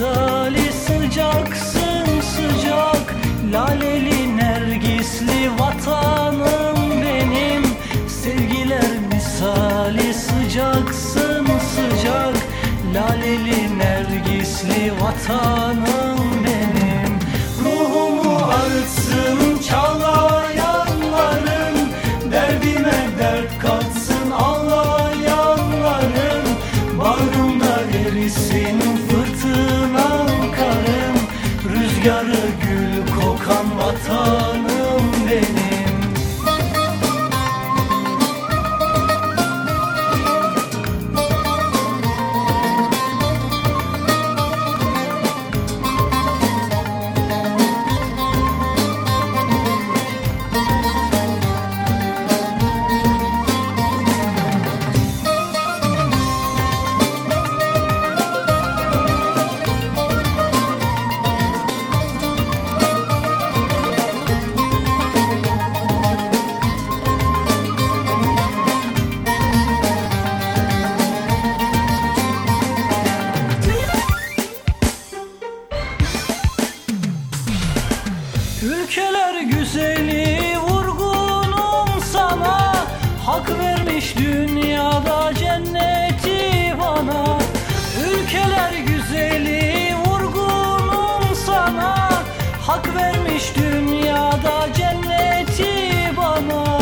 Misali sıcaksın sıcak Laleli nergisli vatanım benim. Sevgiler misali sıcaksın sıcak Laleli nergisli vatanım Rüzgarı gül kokan vatanım vermiş dünyada cenneti bana Ülkeler güzeli vurgunum sana. Hak vermiş dünyada cenneti bana.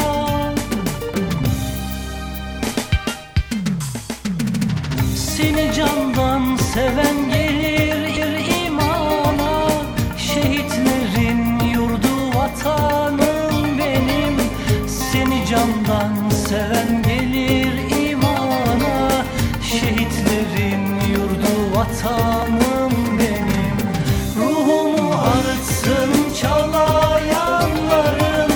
Seni candan seven zaman seven gelir imana Şehitlerin yurdu vatanım benim. Ruhumu arıtsın çalayanların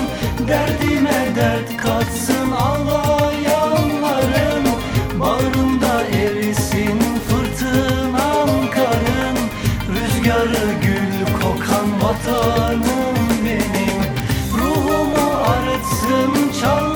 Derdime dert katsın ağlayanların Bağrımda erisin fırtınam karın Rüzgarı gül kokan vatanım benim. Ruhumu arıtsın çalayanların